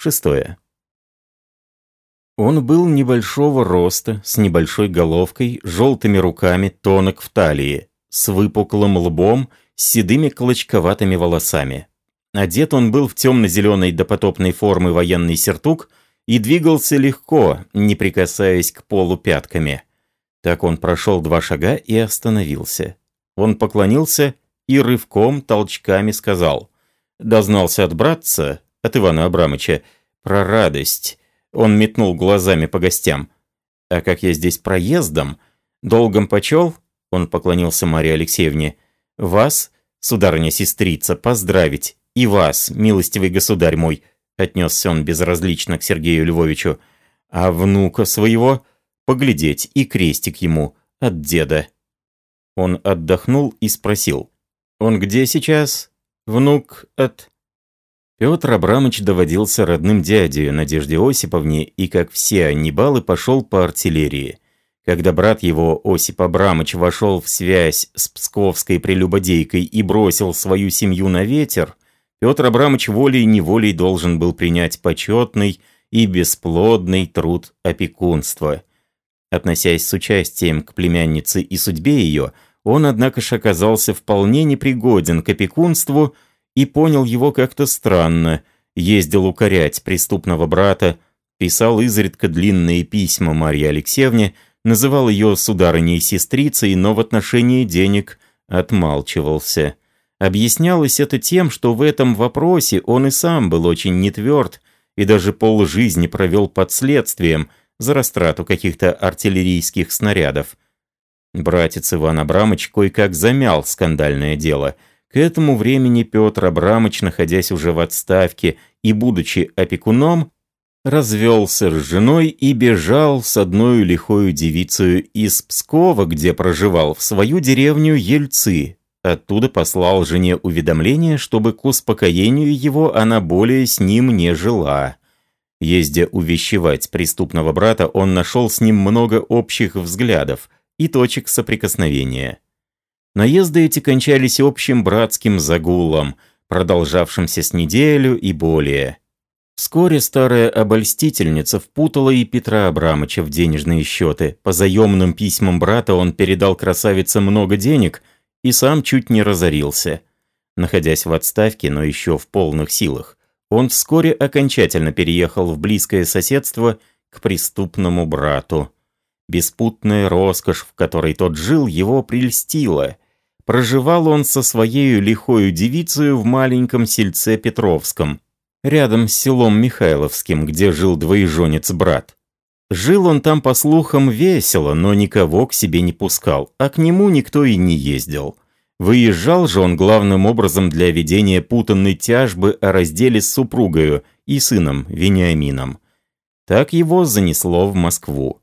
Шестое. Он был небольшого роста, с небольшой головкой, желтыми руками, тонок в талии, с выпуклым лбом, с седыми клочковатыми волосами. Одет он был в темно-зеленой допотопной формы военный сертук и двигался легко, не прикасаясь к полу пятками. Так он прошел два шага и остановился. Он поклонился и рывком, толчками сказал. Дознался от братца, от Ивана Абрамыча, про радость. Он метнул глазами по гостям. А как я здесь проездом, долгом почел, он поклонился Марии Алексеевне, вас, сударыня-сестрица, поздравить, и вас, милостивый государь мой, отнесся он безразлично к Сергею Львовичу, а внука своего поглядеть и крестик ему от деда. Он отдохнул и спросил, «Он где сейчас? Внук от...» Петр Абрамович доводился родным дядей Надежде Осиповне и, как все аннибалы, пошел по артиллерии. Когда брат его, Осип Абрамович, вошел в связь с псковской прелюбодейкой и бросил свою семью на ветер, Петр Абрамович волей-неволей должен был принять почетный и бесплодный труд опекунства. Относясь с участием к племяннице и судьбе ее, он, однако же, оказался вполне непригоден к опекунству и понял его как-то странно, ездил укорять преступного брата, писал изредка длинные письма Марье Алексеевне, называл ее сударыней-сестрицей, но в отношении денег отмалчивался. Объяснялось это тем, что в этом вопросе он и сам был очень нетверд и даже полжизни провел под следствием за растрату каких-то артиллерийских снарядов. Братец Иван Абрамыч кое-как замял скандальное дело – к этому времени Петр Абрамыч, находясь уже в отставке и будучи опекуном, развелся с женой и бежал с одной лихою девицей из Пскова, где проживал, в свою деревню Ельцы. Оттуда послал жене уведомление, чтобы к успокоению его она более с ним не жила. Ездя увещевать преступного брата, он нашел с ним много общих взглядов и точек соприкосновения. Наезды эти кончались общим братским загулом, продолжавшимся с неделю и более. Вскоре старая обольстительница впутала и Петра Абрамыча в денежные счеты. По заемным письмам брата он передал красавице много денег и сам чуть не разорился. Находясь в отставке, но еще в полных силах, он вскоре окончательно переехал в близкое соседство к преступному брату. Беспутная роскошь, в которой тот жил, его прельстила – Проживал он со своей лихою девицей в маленьком сельце Петровском, рядом с селом Михайловским, где жил двоеженец-брат. Жил он там, по слухам, весело, но никого к себе не пускал, а к нему никто и не ездил. Выезжал же он главным образом для ведения путанной тяжбы о разделе с супругою и сыном Вениамином. Так его занесло в Москву.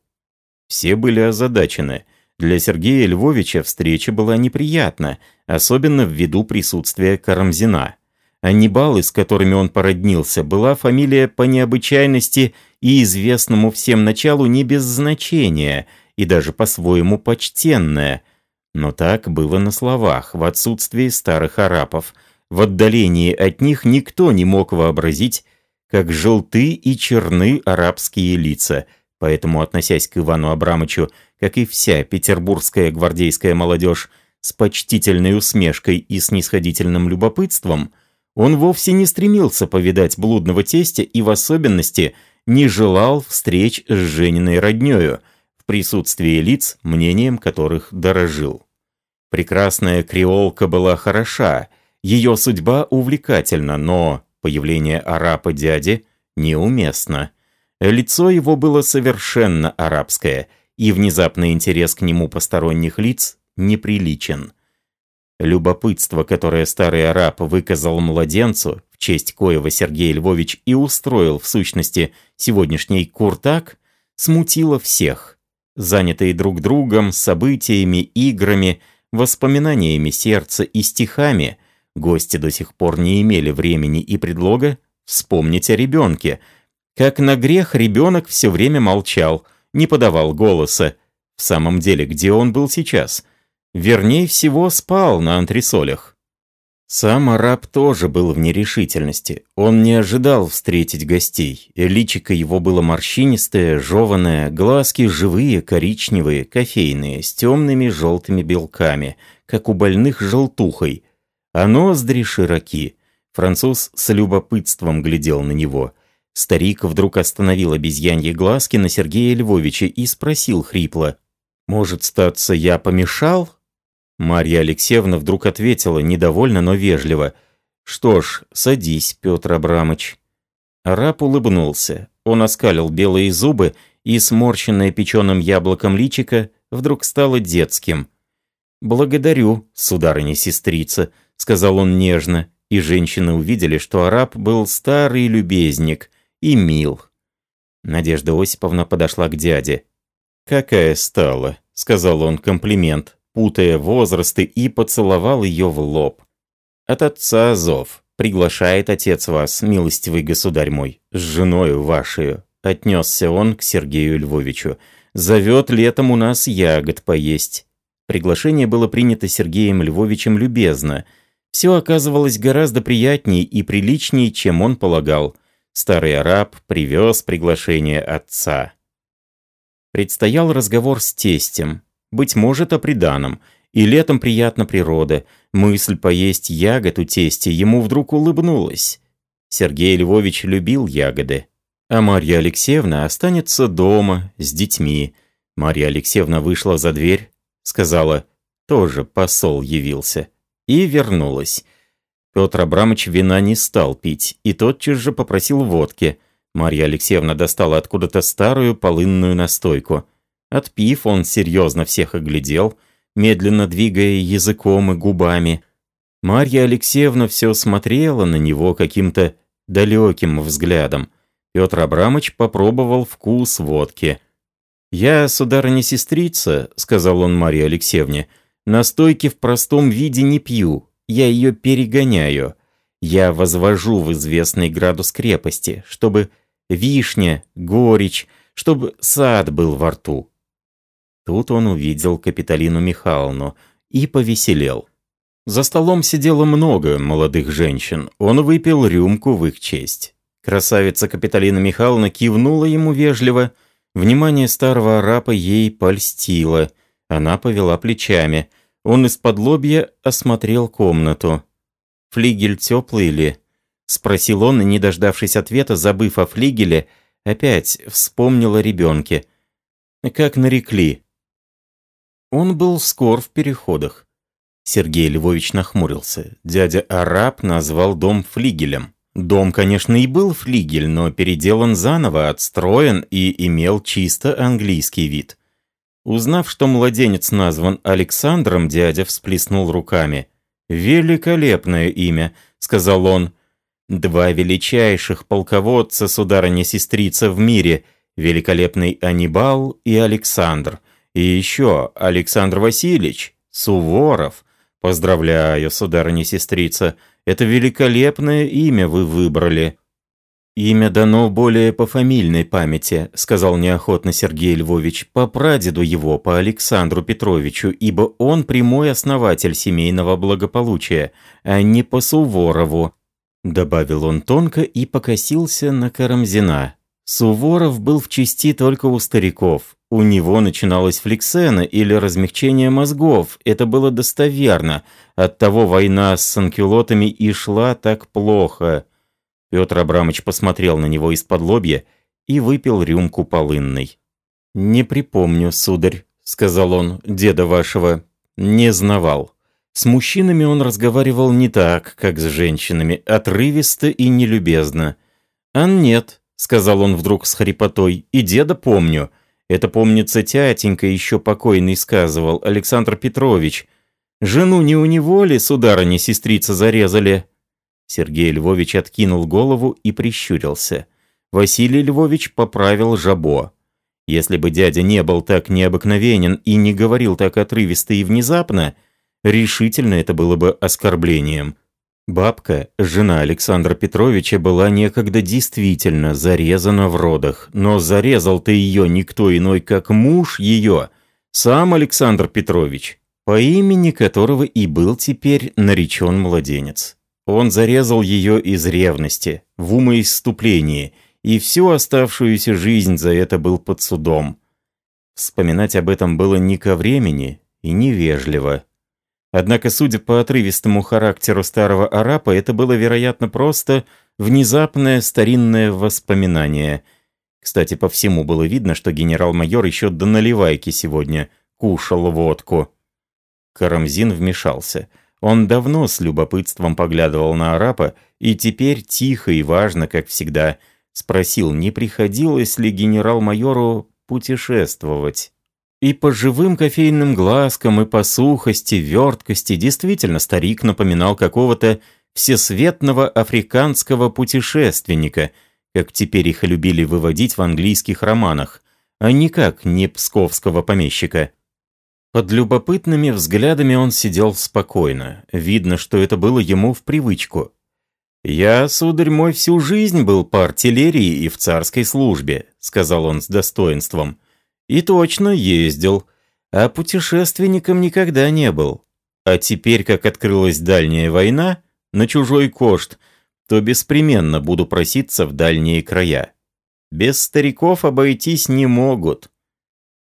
Все были озадачены – для Сергея Львовича встреча была неприятна, особенно ввиду присутствия Карамзина. Аннибалы, с которыми он породнился, была фамилия по необычайности и известному всем началу не без значения, и даже по-своему почтенная. Но так было на словах, в отсутствии старых арапов. В отдалении от них никто не мог вообразить, как желты и черны арабские лица, поэтому, относясь к Ивану Абрамычу как и вся петербургская гвардейская молодежь, с почтительной усмешкой и снисходительным любопытством, он вовсе не стремился повидать блудного тестя и в особенности не желал встреч с Жениной роднёю, в присутствии лиц, мнением которых дорожил. Прекрасная креолка была хороша, ее судьба увлекательна, но появление арапа дяди неуместно. Лицо его было совершенно арабское – и внезапный интерес к нему посторонних лиц неприличен. Любопытство, которое старый араб выказал младенцу, в честь коего Сергей Львович и устроил в сущности сегодняшний куртак, смутило всех. Занятые друг другом, событиями, играми, воспоминаниями сердца и стихами, гости до сих пор не имели времени и предлога вспомнить о ребенке. Как на грех ребенок все время молчал – не подавал голоса. В самом деле, где он был сейчас? Вернее всего, спал на антресолях. Сам араб тоже был в нерешительности. Он не ожидал встретить гостей. Личико его было морщинистое, жеванное, глазки живые, коричневые, кофейные, с темными желтыми белками, как у больных желтухой. А ноздри широки. Француз с любопытством глядел на него. Старик вдруг остановил обезьяньи глазки на Сергея Львовича и спросил хрипло. «Может, статься, я помешал?» Марья Алексеевна вдруг ответила, недовольно, но вежливо. «Что ж, садись, Петр Абрамыч». Араб улыбнулся. Он оскалил белые зубы, и сморщенное печеным яблоком личико вдруг стало детским. «Благодарю, сударыня-сестрица», — сказал он нежно, и женщины увидели, что араб был старый любезник и мил. Надежда Осиповна подошла к дяде. «Какая стала», — сказал он комплимент путая возрасты, и поцеловал ее в лоб. «От отца зов. Приглашает отец вас, милостивый государь мой, с женою вашей». Отнесся он к Сергею Львовичу. «Зовет летом у нас ягод поесть». Приглашение было принято Сергеем Львовичем любезно. Все оказывалось гораздо приятнее и приличнее, чем он полагал. Старый араб привез приглашение отца. Предстоял разговор с тестем быть может, о приданом. И летом приятна природа. Мысль поесть ягод у тестя ему вдруг улыбнулась. Сергей Львович любил ягоды. А Марья Алексеевна останется дома с детьми. Марья Алексеевна вышла за дверь, сказала, тоже посол явился, и вернулась. Петр Абрамович вина не стал пить, и тотчас же попросил водки. Марья Алексеевна достала откуда-то старую полынную настойку. Отпив, он серьезно всех оглядел, медленно двигая языком и губами. Марья Алексеевна все смотрела на него каким-то далеким взглядом. Петр Абрамович попробовал вкус водки. «Я, сударыня-сестрица», — сказал он Марье Алексеевне, — «настойки в простом виде не пью, я ее перегоняю. Я возвожу в известный градус крепости, чтобы вишня, горечь, чтобы сад был во рту. Тут он увидел Капиталину Михайловну и повеселел. За столом сидело много молодых женщин. Он выпил рюмку в их честь. Красавица Капиталина Михайловна кивнула ему вежливо. Внимание старого арапа ей польстило. Она повела плечами. Он из-под лобья осмотрел комнату. «Флигель теплый ли?» — спросил он, не дождавшись ответа, забыв о флигеле, опять вспомнил о ребенке. «Как нарекли?» Он был скор в переходах. Сергей Львович нахмурился. Дядя Араб назвал дом флигелем. Дом, конечно, и был флигель, но переделан заново, отстроен и имел чисто английский вид. Узнав, что младенец назван Александром, дядя всплеснул руками. «Великолепное имя», — сказал он. «Два величайших полководца, сударыня-сестрица в мире, великолепный Анибал и Александр. И еще Александр Васильевич, Суворов. Поздравляю, сударыня-сестрица, это великолепное имя вы выбрали. «Имя дано более по фамильной памяти», — сказал неохотно Сергей Львович, «по прадеду его, по Александру Петровичу, ибо он прямой основатель семейного благополучия, а не по Суворову», — добавил он тонко и покосился на Карамзина. Суворов был в части только у стариков. У него начиналась флексена или размягчение мозгов. Это было достоверно. Оттого война с санкюлотами и шла так плохо. Петр Абрамович посмотрел на него из-под лобья и выпил рюмку полынной. «Не припомню, сударь», — сказал он, — «деда вашего не знавал». С мужчинами он разговаривал не так, как с женщинами, отрывисто и нелюбезно. «А нет», — сказал он вдруг с хрипотой, — «и деда помню». Это, помнится, тятенька еще покойный сказывал, Александр Петрович. Жену не у него ли, сударыня, сестрица зарезали?» Сергей Львович откинул голову и прищурился. Василий Львович поправил жабо. Если бы дядя не был так необыкновенен и не говорил так отрывисто и внезапно, решительно это было бы оскорблением. Бабка, жена Александра Петровича, была некогда действительно зарезана в родах, но зарезал-то ее никто иной, как муж ее, сам Александр Петрович. по имени которого и был теперь наречен младенец. Он зарезал ее из ревности, в умоисступлении, и всю оставшуюся жизнь за это был под судом. Вспоминать об этом было не ко времени и невежливо. Однако, судя по отрывистому характеру старого арапа, это было, вероятно, просто внезапное старинное воспоминание. Кстати, по всему было видно, что генерал-майор еще до наливайки сегодня кушал водку. Карамзин вмешался. Он давно с любопытством поглядывал на арапа и теперь тихо и важно, как всегда, спросил, не приходилось ли генерал-майору путешествовать. И по живым кофейным глазкам, и по сухости, верткости действительно старик напоминал какого-то всесветного африканского путешественника, как теперь их любили выводить в английских романах, а никак не псковского помещика. Под любопытными взглядами он сидел спокойно. Видно, что это было ему в привычку. «Я, сударь мой, всю жизнь был по артиллерии и в царской службе», — сказал он с достоинством. «И точно ездил, а путешественником никогда не был. А теперь, как открылась дальняя война, на чужой кошт, то беспременно буду проситься в дальние края. Без стариков обойтись не могут».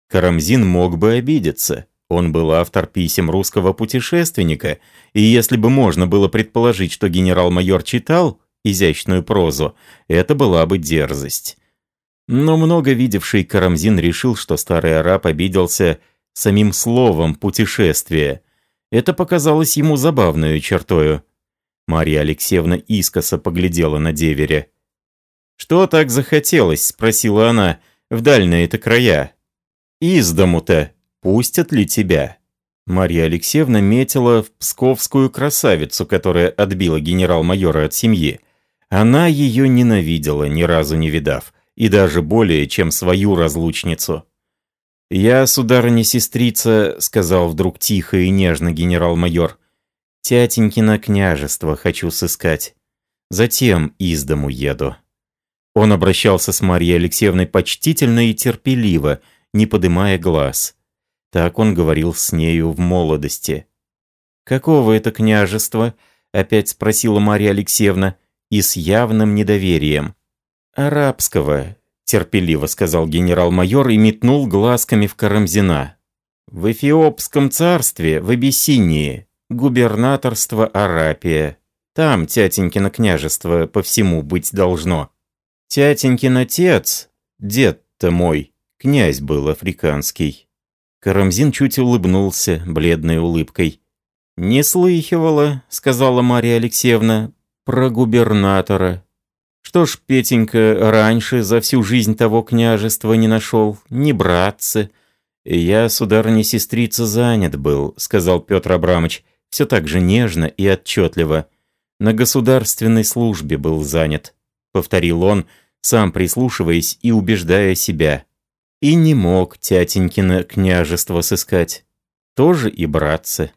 Карамзин мог бы обидеться. Он был автор писем русского путешественника, и если бы можно было предположить, что генерал-майор читал изящную прозу, это была бы дерзость. Но много видевший Карамзин решил, что старый араб обиделся самим словом «путешествие». Это показалось ему забавную чертою. Марья Алексеевна искоса поглядела на деверя. «Что так захотелось?» — спросила она. «В дальние-то края». «Из дому-то», пустят ли тебя?» Марья Алексеевна метила в псковскую красавицу, которая отбила генерал-майора от семьи. Она ее ненавидела, ни разу не видав, и даже более, чем свою разлучницу. «Я, сударыня-сестрица», — сказал вдруг тихо и нежно генерал-майор, — «тятенькино княжество хочу сыскать. Затем из дому еду». Он обращался с Марьей Алексеевной почтительно и терпеливо, не подымая глаз. Так он говорил с нею в молодости. «Какого это княжества?» — опять спросила Марья Алексеевна, и с явным недоверием. «Арабского», — терпеливо сказал генерал-майор и метнул глазками в Карамзина. «В Эфиопском царстве, в Абиссинии, губернаторство Арапия. Там тятенькино княжество по всему быть должно. Тятенькин отец, дед-то мой, князь был африканский. Карамзин чуть улыбнулся бледной улыбкой. «Не слыхивала», — сказала Мария Алексеевна, — «про губернатора. Что ж, Петенька, раньше за всю жизнь того княжества не нашел, не братцы. Я, сударыня сестрица, занят был», — сказал Петр Абрамович, все так же нежно и отчетливо. «На государственной службе был занят», — повторил он, сам прислушиваясь и убеждая себя и не мог тятенькино княжество сыскать. Тоже и братцы.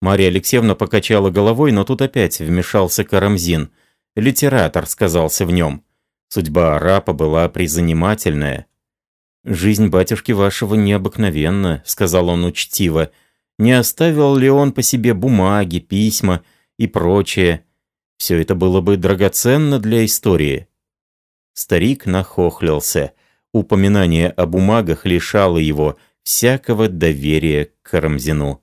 Марья Алексеевна покачала головой, но тут опять вмешался Карамзин. Литератор сказался в нем. Судьба арапа была призанимательная. «Жизнь батюшки вашего необыкновенна», — сказал он учтиво. «Не оставил ли он по себе бумаги, письма и прочее? Все это было бы драгоценно для истории». Старик нахохлился — Упоминание о бумагах лишало его всякого доверия к Карамзину.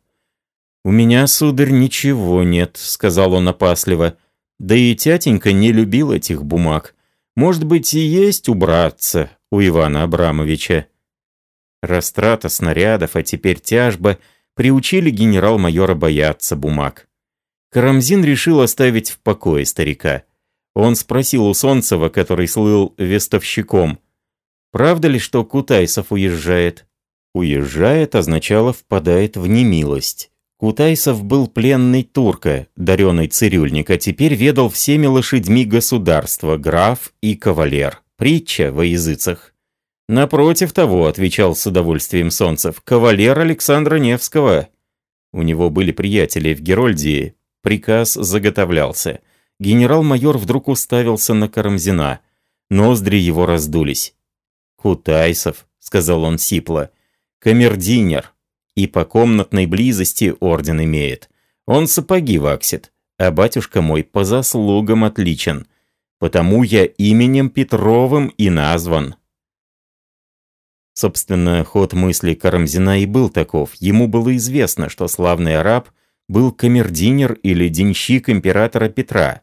«У меня, сударь, ничего нет», — сказал он опасливо. «Да и тятенька не любил этих бумаг. Может быть, и есть у братца, у Ивана Абрамовича». Растрата снарядов, а теперь тяжба, приучили генерал-майора бояться бумаг. Карамзин решил оставить в покое старика. Он спросил у Солнцева, который слыл вестовщиком, Правда ли, что Кутайсов уезжает? Уезжает означало впадает в немилость. Кутайсов был пленный турка, даренный цирюльник, а теперь ведал всеми лошадьми государства, граф и кавалер. Притча во языцах. Напротив того, отвечал с удовольствием Солнцев, кавалер Александра Невского. У него были приятели в Герольдии. Приказ заготовлялся. Генерал-майор вдруг уставился на Карамзина. Ноздри его раздулись. «Кутайсов», — сказал он сипло, — «камердинер. и по комнатной близости орден имеет. Он сапоги ваксит, а батюшка мой по заслугам отличен. Потому я именем Петровым и назван». Собственно, ход мысли Карамзина и был таков. Ему было известно, что славный араб был камердинер или денщик императора Петра,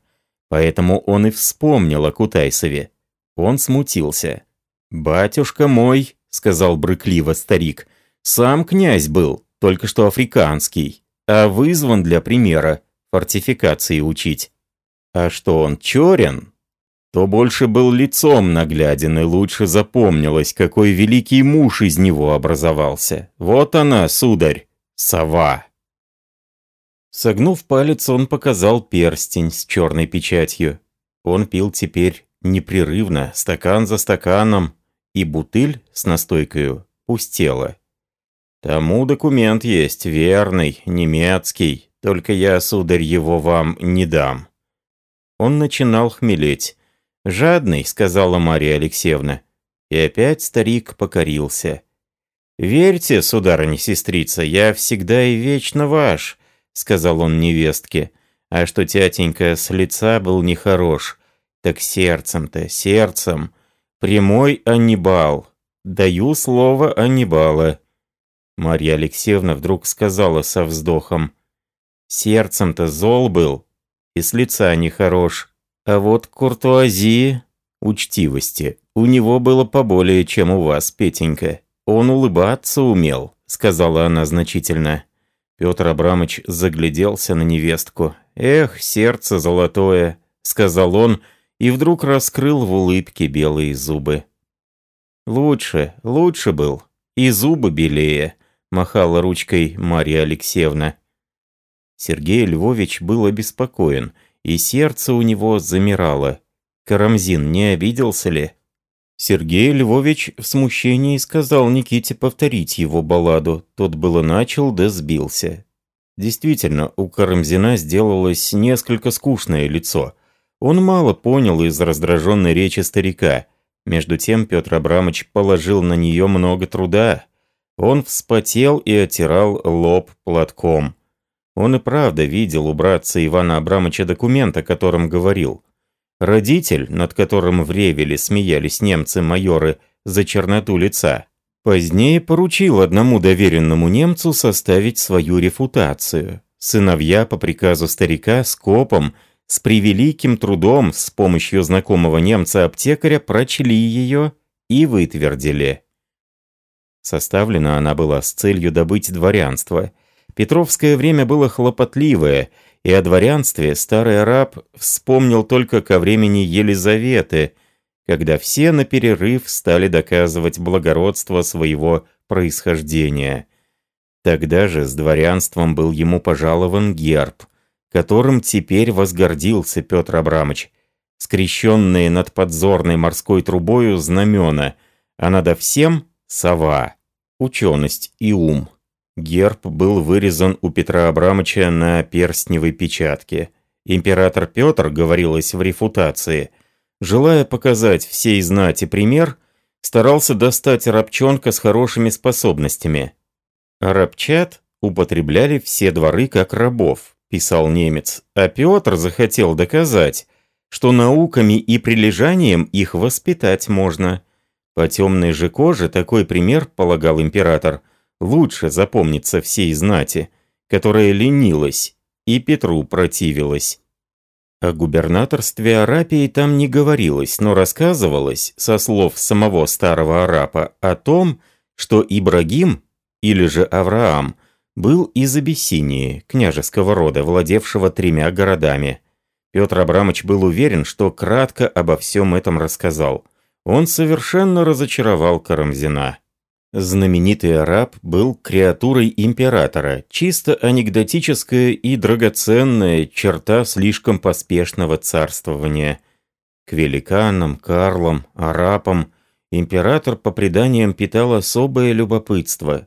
поэтому он и вспомнил о Кутайсове. Он смутился. «Батюшка мой», — сказал брыкливо старик, — «сам князь был, только что африканский, а вызван для примера фортификации учить. А что он, черен?» то больше был лицом нагляден и лучше запомнилось, какой великий муж из него образовался. Вот она, сударь, сова. Согнув палец, он показал перстень с черной печатью. Он пил теперь непрерывно, стакан за стаканом, и бутыль с настойкою пустела. Тому документ есть, верный, немецкий, только я, сударь, его вам не дам. Он начинал хмелеть. «Жадный», — сказала Мария Алексеевна. И опять старик покорился. «Верьте, сударыня-сестрица, я всегда и вечно ваш», — сказал он невестке. «А что тятенька с лица был нехорош, так сердцем-то, сердцем. Прямой Аннибал. Даю слово Аннибала». Марья Алексеевна вдруг сказала со вздохом. «Сердцем-то зол был, и с лица нехорош. А вот куртуазии, учтивости, у него было поболее, чем у вас, Петенька. Он улыбаться умел», — сказала она значительно. Петр Абрамович загляделся на невестку. «Эх, сердце золотое», — сказал он, и вдруг раскрыл в улыбке белые зубы. «Лучше, лучше был. И зубы белее», — махала ручкой Марья Алексеевна. Сергей Львович был обеспокоен — и сердце у него замирало. Карамзин не обиделся ли? Сергей Львович в смущении сказал Никите повторить его балладу. Тот было начал, да сбился. Действительно, у Карамзина сделалось несколько скучное лицо. Он мало понял из раздраженной речи старика. Между тем Петр Абрамович положил на нее много труда. Он вспотел и отирал лоб платком. Он и правда видел у братца Ивана Абрамовича документ, о котором говорил. Родитель, над которым в Ревеле смеялись немцы-майоры за черноту лица, позднее поручил одному доверенному немцу составить свою рефутацию. Сыновья по приказу старика с копом, с превеликим трудом, с помощью знакомого немца-аптекаря прочли ее и вытвердили. Составлена она была с целью добыть дворянство – Петровское время было хлопотливое, и о дворянстве старый араб вспомнил только ко времени Елизаветы, когда все на перерыв стали доказывать благородство своего происхождения. Тогда же с дворянством был ему пожалован герб, которым теперь возгордился Петр Абрамович, скрещенные над подзорной морской трубою знамена, а надо всем — сова, ученость и ум. Герб был вырезан у Петра Абрамовича на перстневой печатке. Император Петр, говорилось в рефутации, желая показать всей знати пример, старался достать рабчонка с хорошими способностями. А рабчат употребляли все дворы как рабов, писал немец, а Петр захотел доказать, что науками и прилежанием их воспитать можно. По темной же коже такой пример, полагал император, лучше запомнится всей знати, которая ленилась и Петру противилась. О губернаторстве Арапии там не говорилось, но рассказывалось, со слов самого старого арапа, о том, что Ибрагим, или же Авраам, был из Абиссинии, княжеского рода, владевшего тремя городами. Петр Абрамович был уверен, что кратко обо всем этом рассказал. Он совершенно разочаровал Карамзина. Знаменитый араб был креатурой императора, чисто анекдотическая и драгоценная черта слишком поспешного царствования. К великанам, карлам, арабам император по преданиям питал особое любопытство.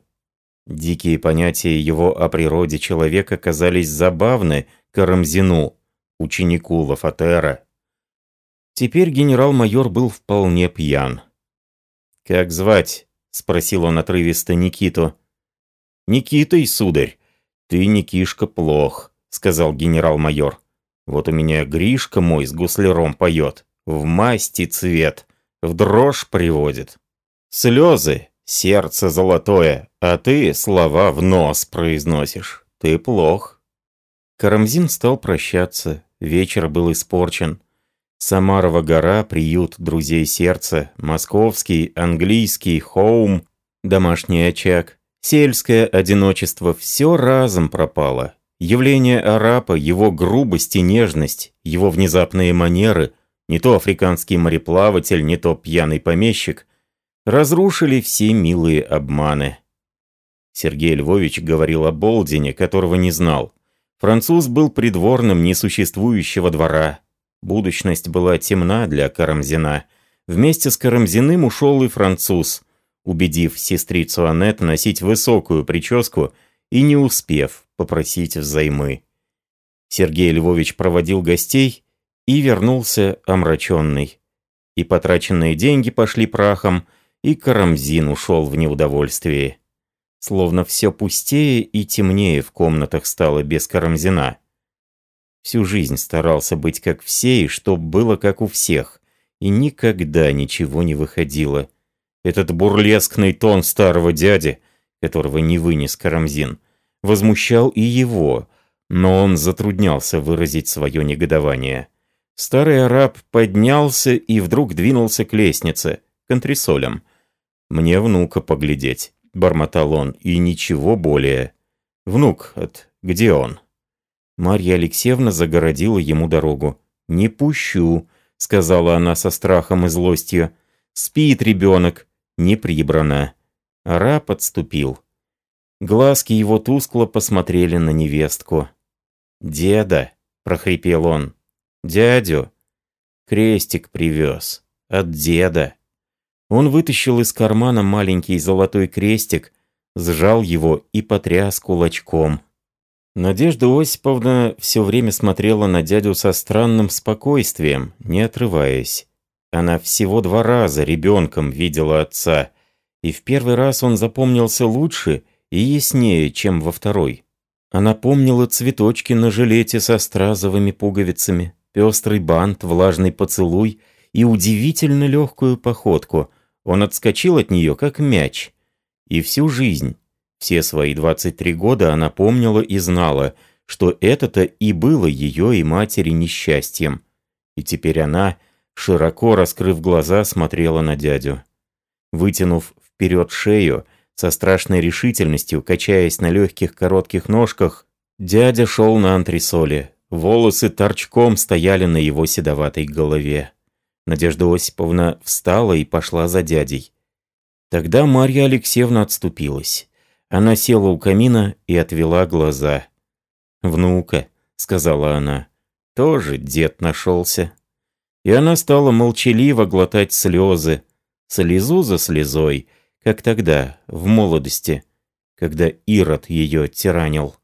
Дикие понятия его о природе человека казались забавны Карамзину, ученику Лафатера. Теперь генерал-майор был вполне пьян. «Как звать?» — спросил он отрывисто Никиту. Никитой, сударь. Ты, Никишка, плох, сказал генерал-майор. Вот у меня Гришка мой с гусляром поет. В масти цвет, в дрожь приводит. Слезы, сердце золотое, а ты слова в нос произносишь. Ты плох. Карамзин стал прощаться, вечер был испорчен. Самарова гора, приют друзей сердца, московский, английский, хоум, домашний очаг, сельское одиночество – все разом пропало. Явление арапа, его грубость и нежность, его внезапные манеры, не то африканский мореплаватель, не то пьяный помещик, разрушили все милые обманы. Сергей Львович говорил о Болдине, которого не знал. Француз был придворным несуществующего двора. Будущность была темна для Карамзина. Вместе с Карамзиным ушел и француз, убедив сестрицу Аннет носить высокую прическу и не успев попросить взаймы. Сергей Львович проводил гостей и вернулся омраченный. И потраченные деньги пошли прахом, и Карамзин ушел в неудовольствие. Словно все пустее и темнее в комнатах стало без Карамзина. Всю жизнь старался быть как все и чтоб было как у всех. И никогда ничего не выходило. Этот бурлескный тон старого дяди, которого не вынес Карамзин, возмущал и его, но он затруднялся выразить свое негодование. Старый араб поднялся и вдруг двинулся к лестнице, к антресолям. «Мне внука поглядеть», — бормотал он, — «и ничего более». «Внук, от где он?» Марья Алексеевна загородила ему дорогу. «Не пущу», — сказала она со страхом и злостью. «Спит ребенок, не прибрано». Араб отступил. Глазки его тускло посмотрели на невестку. «Деда», — прохрипел он, — «дядю». Крестик привез. От деда. Он вытащил из кармана маленький золотой крестик, сжал его и потряс кулачком. Надежда Осиповна все время смотрела на дядю со странным спокойствием, не отрываясь. Она всего два раза ребенком видела отца, и в первый раз он запомнился лучше и яснее, чем во второй. Она помнила цветочки на жилете со стразовыми пуговицами, пестрый бант, влажный поцелуй и удивительно легкую походку. Он отскочил от нее, как мяч. И всю жизнь все свои 23 года она помнила и знала, что это-то и было ее и матери несчастьем. И теперь она, широко раскрыв глаза, смотрела на дядю. Вытянув вперед шею, со страшной решительностью, качаясь на легких коротких ножках, дядя шел на антресоле. Волосы торчком стояли на его седоватой голове. Надежда Осиповна встала и пошла за дядей. Тогда Марья Алексеевна отступилась. Она села у камина и отвела глаза. «Внука», — сказала она, — «тоже дед нашелся». И она стала молчаливо глотать слезы, слезу за слезой, как тогда, в молодости, когда Ирод ее тиранил.